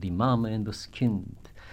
die Mama und das Kind.